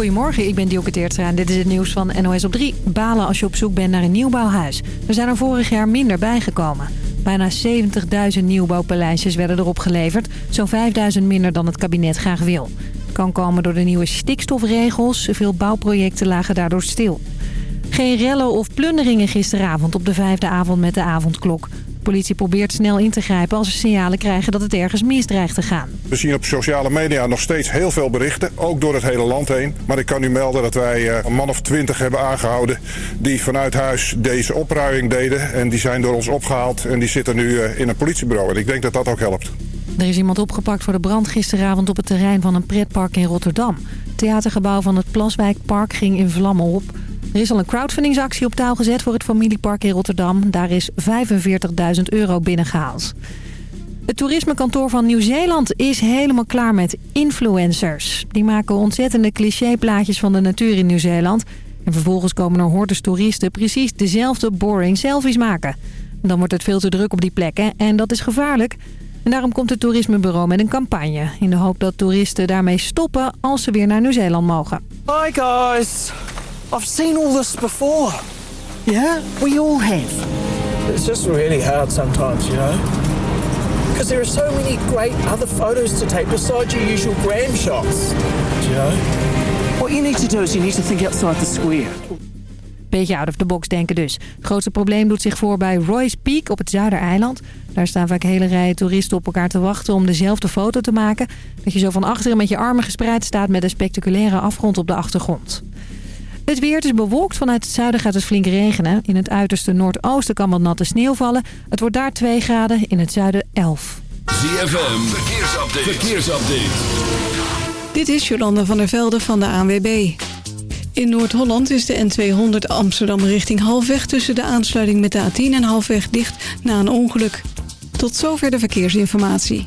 Goedemorgen, ik ben Dielke Teertstra en dit is het nieuws van NOS op 3. Balen als je op zoek bent naar een nieuwbouwhuis. Er zijn er vorig jaar minder bijgekomen. Bijna 70.000 nieuwbouwpaleisjes werden erop geleverd. Zo'n 5.000 minder dan het kabinet graag wil. Kan komen door de nieuwe stikstofregels. Veel bouwprojecten lagen daardoor stil. Geen rellen of plunderingen gisteravond op de vijfde avond met de avondklok. Politie probeert snel in te grijpen als ze signalen krijgen dat het ergens misdreigt te gaan. We zien op sociale media nog steeds heel veel berichten, ook door het hele land heen. Maar ik kan u melden dat wij eh, een man of twintig hebben aangehouden... die vanuit huis deze opruiming deden. En die zijn door ons opgehaald en die zitten nu eh, in een politiebureau. En ik denk dat dat ook helpt. Er is iemand opgepakt voor de brand gisteravond op het terrein van een pretpark in Rotterdam. Het theatergebouw van het Plaswijkpark ging in vlammen op... Er is al een crowdfundingsactie op touw gezet voor het familiepark in Rotterdam. Daar is 45.000 euro binnengehaald. Het toerismekantoor van Nieuw-Zeeland is helemaal klaar met influencers. Die maken ontzettende clichéplaatjes van de natuur in Nieuw-Zeeland. En vervolgens komen er hordes toeristen precies dezelfde boring selfies maken. Dan wordt het veel te druk op die plekken en dat is gevaarlijk. En daarom komt het toerismebureau met een campagne... in de hoop dat toeristen daarmee stoppen als ze weer naar Nieuw-Zeeland mogen. Hi guys! I've seen all this before. Yeah, we all have. It's just really hard sometimes, you know? Because there are so many great other photos to take besides your usual gram shots, you know? What you need to do is you need to think outside the square. Beetje out of the box denken dus. Het grootste probleem doet zich voor bij Royce Peak op het Zuidereiland. Daar staan vaak hele rijen toeristen op elkaar te wachten om dezelfde foto te maken. Dat je zo van achteren met je armen gespreid staat met een spectaculaire afgrond op de achtergrond. Het weer is bewolkt. Vanuit het zuiden gaat het flink regenen. In het uiterste noordoosten kan wat natte sneeuw vallen. Het wordt daar 2 graden, in het zuiden 11. ZFM, verkeersupdate. verkeersupdate. Dit is Jolanda van der Velde van de ANWB. In Noord-Holland is de N200 Amsterdam richting halfweg... tussen de aansluiting met de A10 en halfweg dicht na een ongeluk. Tot zover de verkeersinformatie.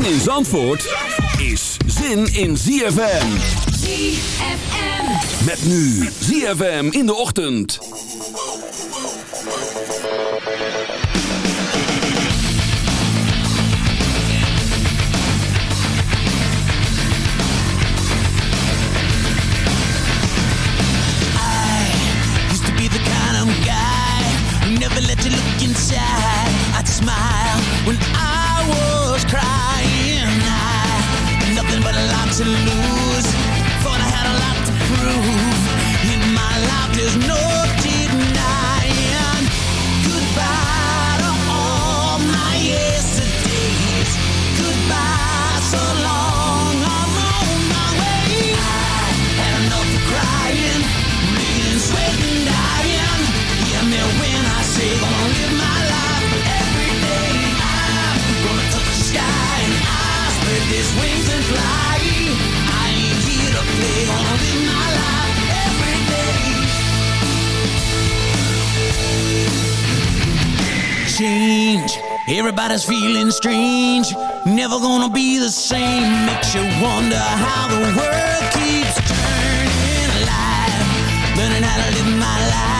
Zin in Zandvoort is zin in ZFM. ZFM. Met nu ZFM in de ochtend. I used to be the kind of guy who never let you look inside. I'd smile when I was crying. To lose. Everybody's feeling strange. Never gonna be the same. Makes you wonder how the world keeps turning. Alive, learning how to live my life,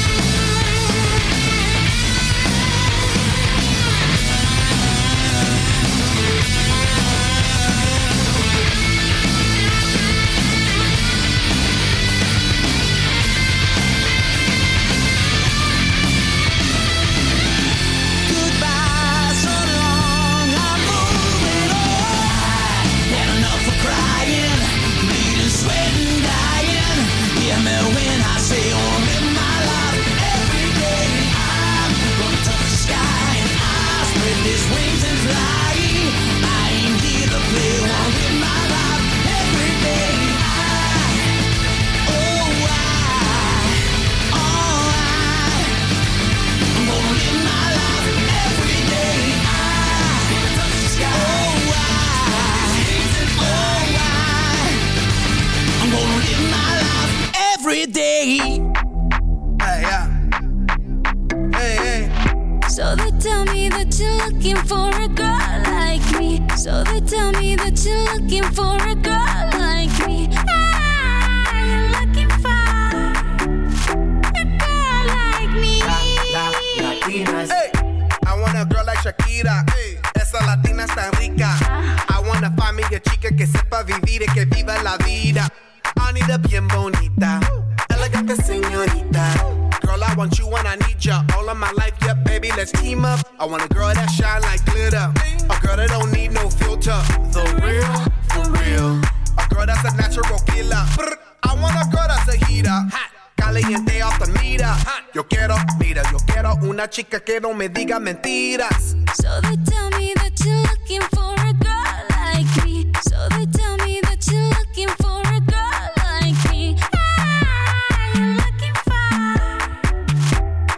que no me diga mentiras. So they tell me that you're looking for a girl like me. So they tell me that you're looking for a girl like me. Ah, you're looking for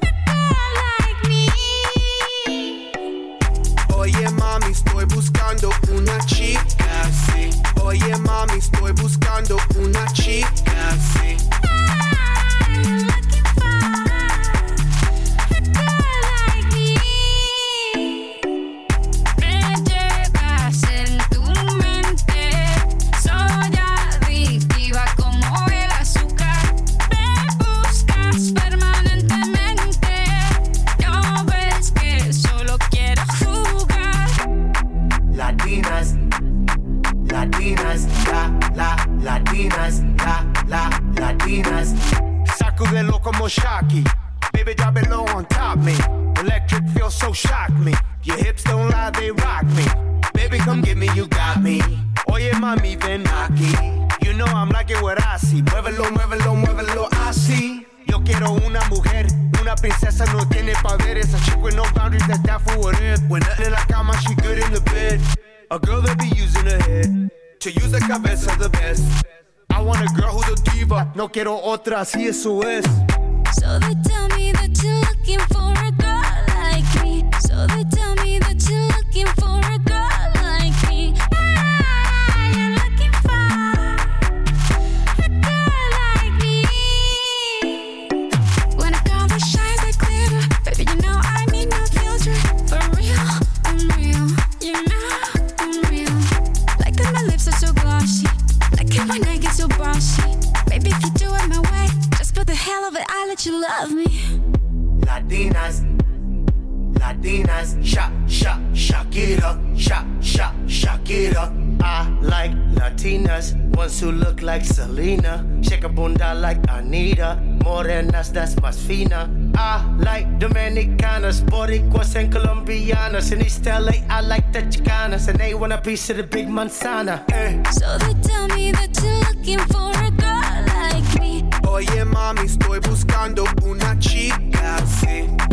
a girl like me. Oye mami, estoy buscando una chica. Oye mami, estoy buscando una chica quiero otras y eso es. Boricuas and Colombianas. In East LA, I like the Chicanas, and they want a piece of the big manzana. Uh. So they tell me that you're looking for a girl like me. Oye, mami, estoy buscando una chica sí.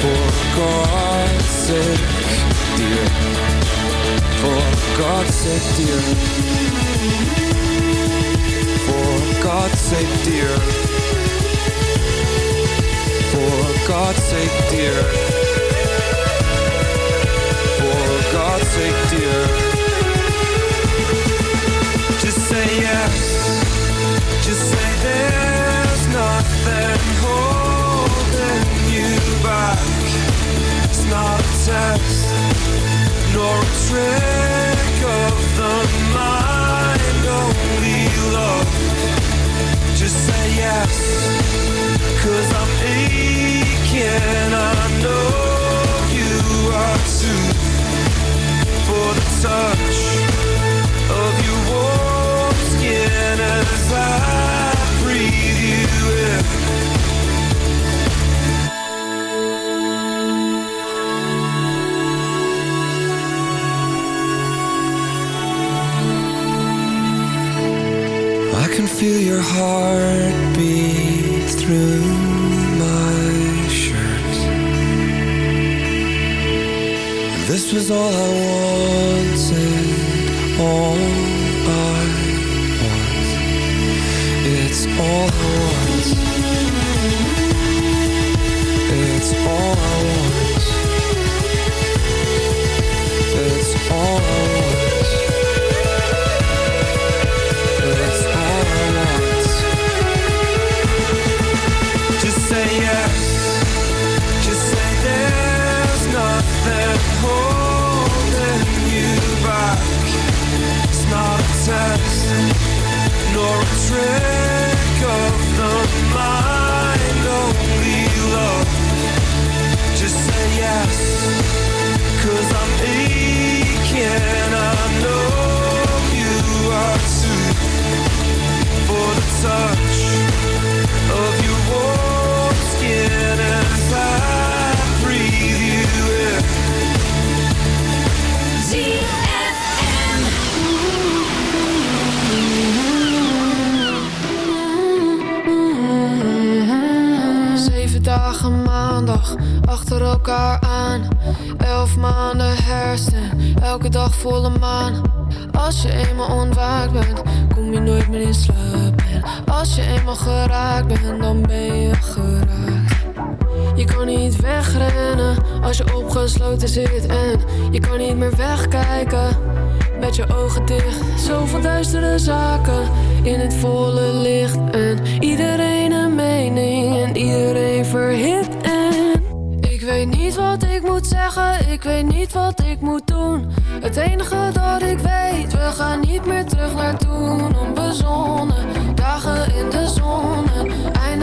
For God's sake, dear. For God's sake, dear. For God's sake, dear. For God's sake, dear. For God's sake, dear. Just say yes. Just say there's back. It's not a test Nor a trick of the mind. Only love. Just say yes Cause I'm aching. I know you are too. For the touch Of your warm skin As I heartbeat through my shirt. This was all I wanted, all Zoveel duistere zaken in het volle licht. En iedereen een mening en iedereen verhit. En ik weet niet wat ik moet zeggen, ik weet niet wat ik moet doen. Het enige dat ik weet, we gaan niet meer terug naar toen. Onbezonnen, dagen in de zon. En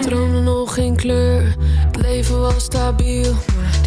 Droomde nog geen kleur, het leven was stabiel.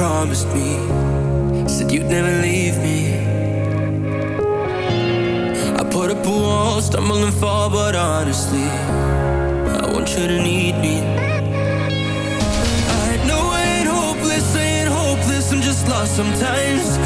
promised me, said you'd never leave me. I put up a wall, stumble and fall, but honestly, I want you to need me. I know I ain't hopeless, I ain't hopeless, I'm just lost sometimes.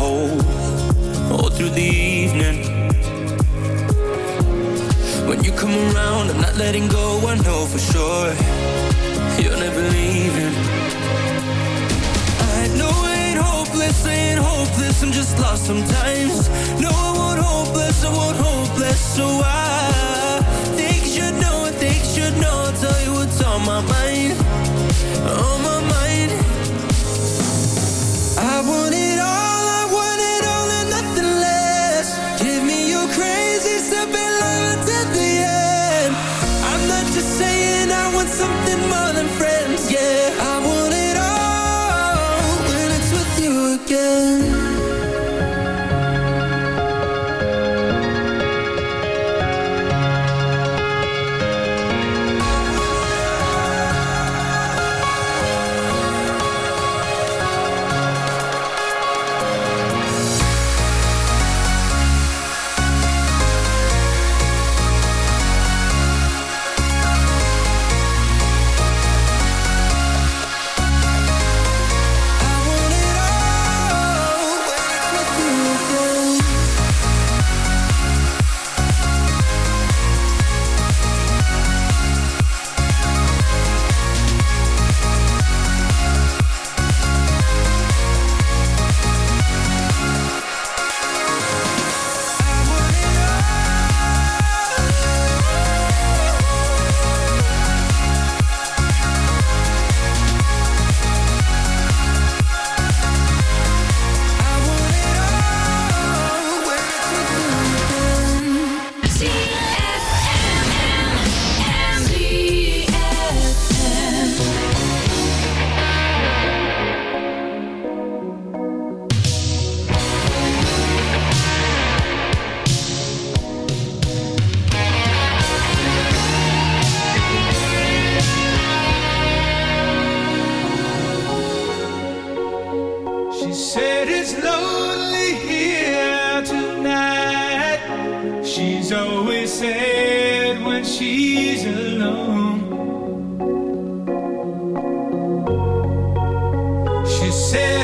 hold all through the evening. When you come around, I'm not letting go, I know for sure you're never leaving. I know it ain't hopeless, ain't hopeless, I'm just lost sometimes. No, I won't hopeless, I won't hopeless, so I think you should know, I think you should know, I'll tell you what's on my mind, on my mind. said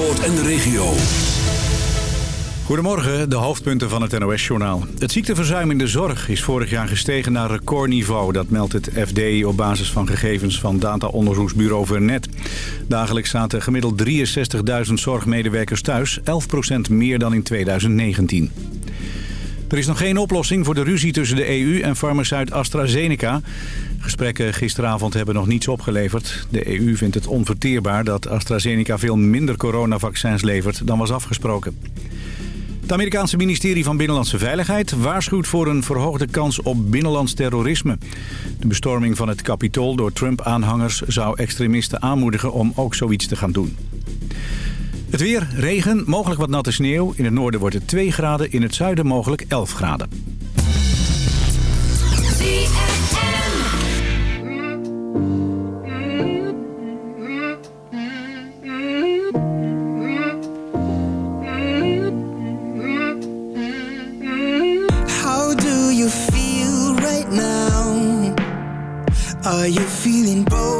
En de regio. Goedemorgen, de hoofdpunten van het NOS-journaal. Het ziekteverzuim in de zorg is vorig jaar gestegen naar recordniveau. Dat meldt het FD op basis van gegevens van dataonderzoeksbureau Vernet. Dagelijks zaten gemiddeld 63.000 zorgmedewerkers thuis, 11% meer dan in 2019. Er is nog geen oplossing voor de ruzie tussen de EU en farmaceut AstraZeneca. Gesprekken gisteravond hebben nog niets opgeleverd. De EU vindt het onverteerbaar dat AstraZeneca veel minder coronavaccins levert dan was afgesproken. Het Amerikaanse ministerie van Binnenlandse Veiligheid waarschuwt voor een verhoogde kans op binnenlands terrorisme. De bestorming van het Capitool door Trump-aanhangers zou extremisten aanmoedigen om ook zoiets te gaan doen. Het weer, regen, mogelijk wat natte sneeuw. In het noorden wordt het 2 graden, in het zuiden mogelijk 11 graden. How do you feel right now? Are you feeling broken?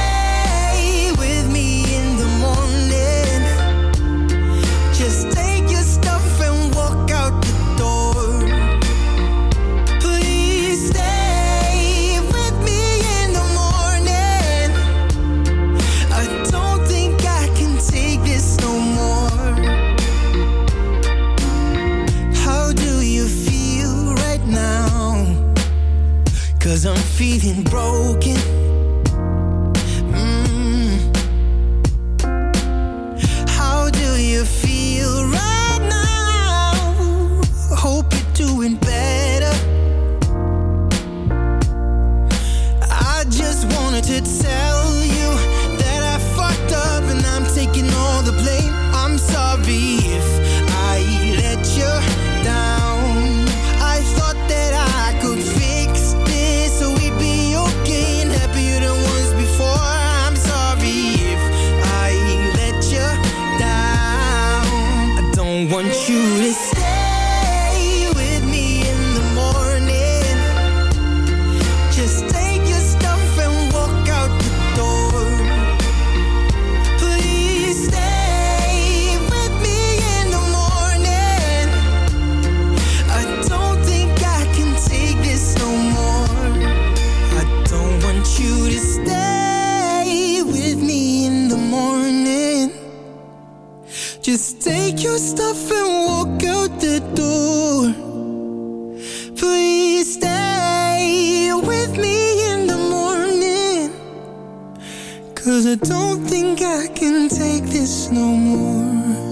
feeling broken. Don't think I can take this no more.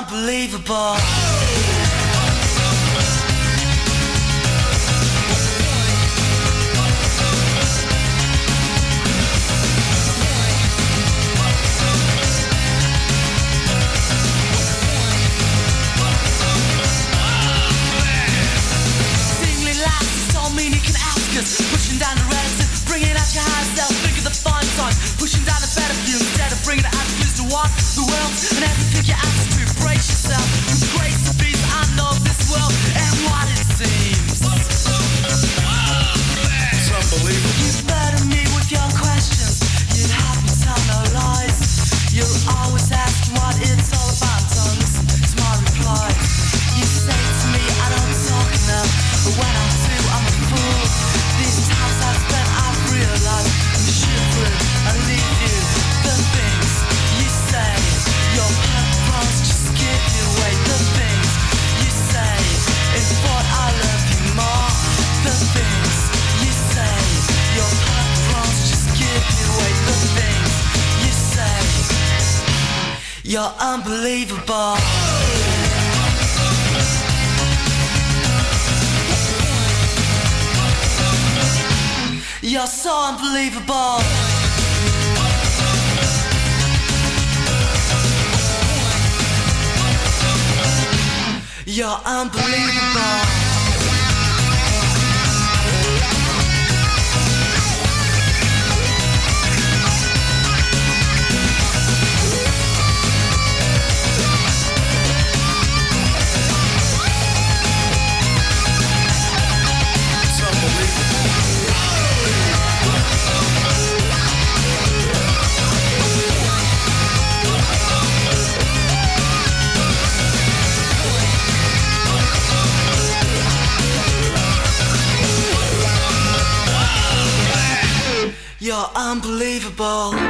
unbelievable. unbelievable.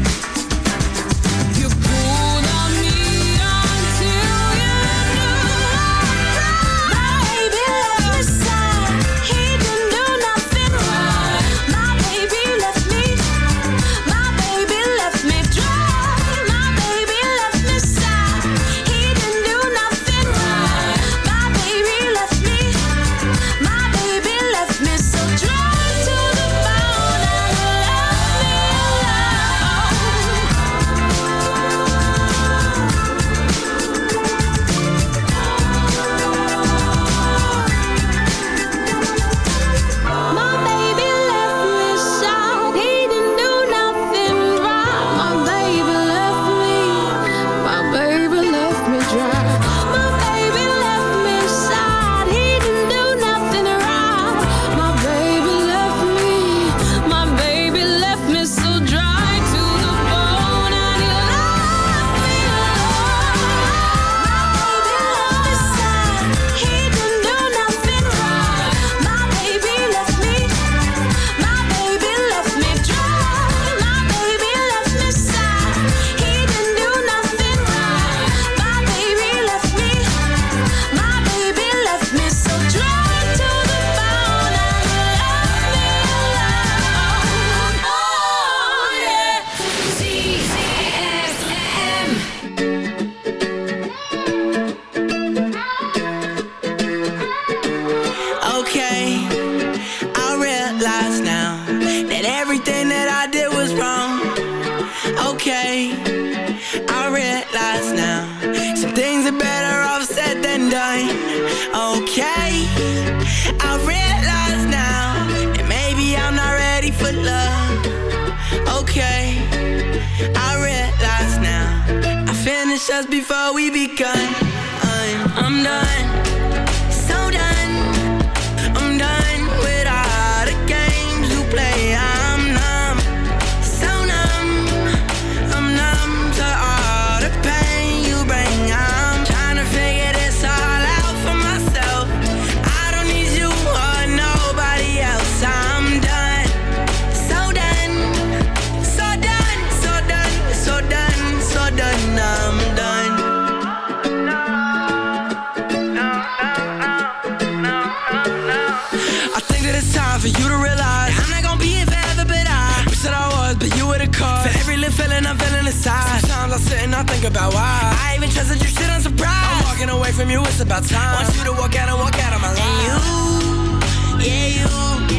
gun. from you, it's about time. Want you to walk out and walk out my you, yeah, you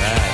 back.